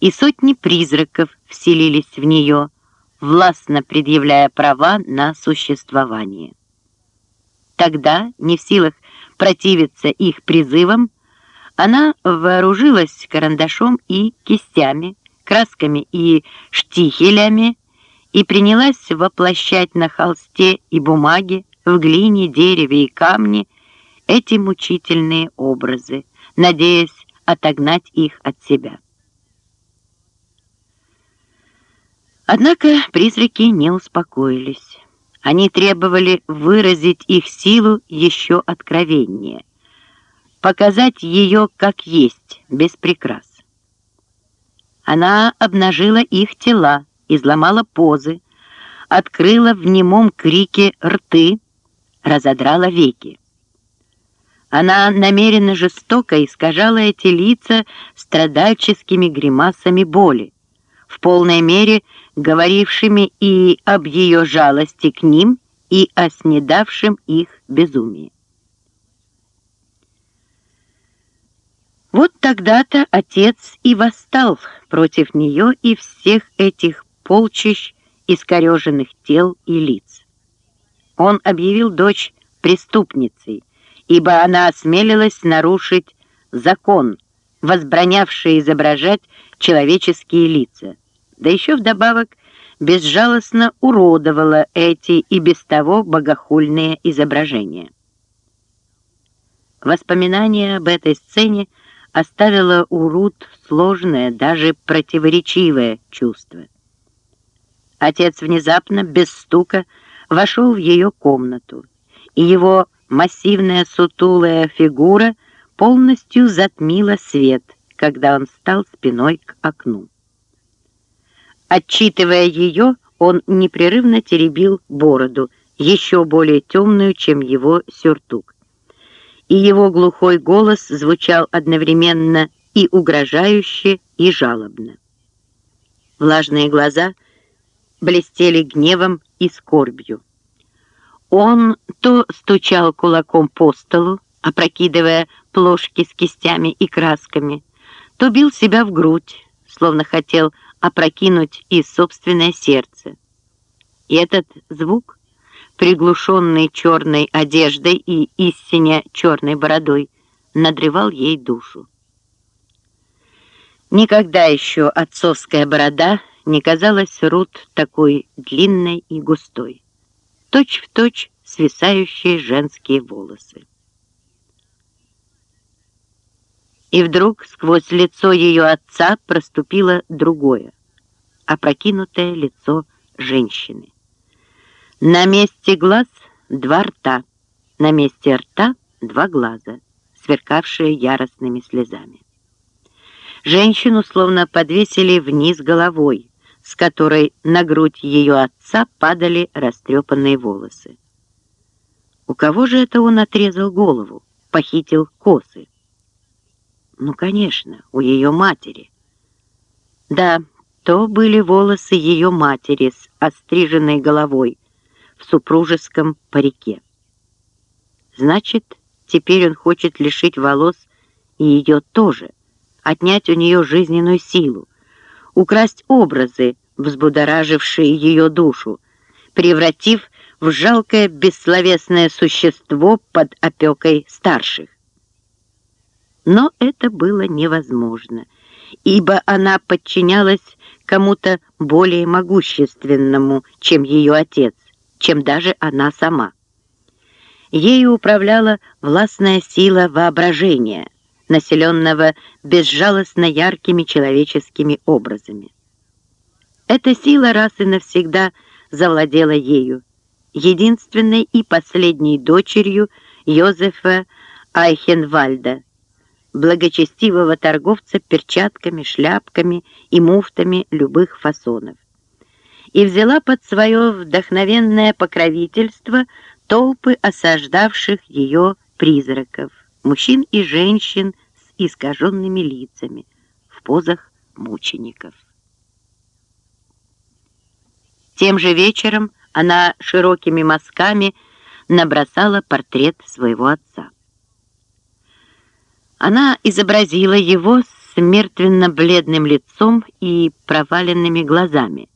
и сотни призраков вселились в нее, властно предъявляя права на существование. Тогда, не в силах противиться их призывам, она вооружилась карандашом и кистями, красками и штихелями и принялась воплощать на холсте и бумаге, в глине, дереве и камне эти мучительные образы, надеясь отогнать их от себя. Однако призраки не успокоились. Они требовали выразить их силу еще откровеннее, показать ее как есть, без прикрас. Она обнажила их тела, изломала позы, открыла в немом крике рты, разодрала веки. Она намеренно жестоко искажала эти лица страдальческими гримасами боли, в полной мере говорившими и об ее жалости к ним, и о снедавшем их безумии. Вот тогда-то отец и восстал против нее и всех этих полчищ искореженных тел и лиц. Он объявил дочь преступницей, ибо она осмелилась нарушить закон, возбранявший изображать человеческие лица, да еще вдобавок безжалостно уродовала эти и без того богохульные изображения. Воспоминание об этой сцене оставило у Рут сложное, даже противоречивое чувство. Отец внезапно, без стука, вошел в ее комнату, и его массивная сутулая фигура полностью затмила свет, когда он стал спиной к окну. Отчитывая ее, он непрерывно теребил бороду, еще более темную, чем его сюртук. И его глухой голос звучал одновременно и угрожающе, и жалобно. Влажные глаза блестели гневом и скорбью. Он то стучал кулаком по столу, опрокидывая плошки с кистями и красками, то бил себя в грудь, словно хотел опрокинуть и собственное сердце. И этот звук, приглушенный черной одеждой и истине черной бородой, надрывал ей душу. Никогда еще отцовская борода не казалась Рут такой длинной и густой точь-в-точь точь свисающие женские волосы. И вдруг сквозь лицо ее отца проступило другое, опрокинутое лицо женщины. На месте глаз два рта, на месте рта два глаза, сверкавшие яростными слезами. Женщину словно подвесили вниз головой, с которой на грудь ее отца падали растрепанные волосы. У кого же это он отрезал голову, похитил косы? Ну, конечно, у ее матери. Да, то были волосы ее матери с остриженной головой в супружеском парике. Значит, теперь он хочет лишить волос и ее тоже, отнять у нее жизненную силу, украсть образы, взбудоражившие ее душу, превратив в жалкое бессловесное существо под опекой старших. Но это было невозможно, ибо она подчинялась кому-то более могущественному, чем ее отец, чем даже она сама. Ею управляла властная сила воображения — населенного безжалостно яркими человеческими образами. Эта сила раз и навсегда завладела ею, единственной и последней дочерью Йозефа Айхенвальда, благочестивого торговца перчатками, шляпками и муфтами любых фасонов, и взяла под свое вдохновенное покровительство толпы осаждавших ее призраков мужчин и женщин с искаженными лицами, в позах мучеников. Тем же вечером она широкими мазками набросала портрет своего отца. Она изобразила его с мертвенно-бледным лицом и проваленными глазами.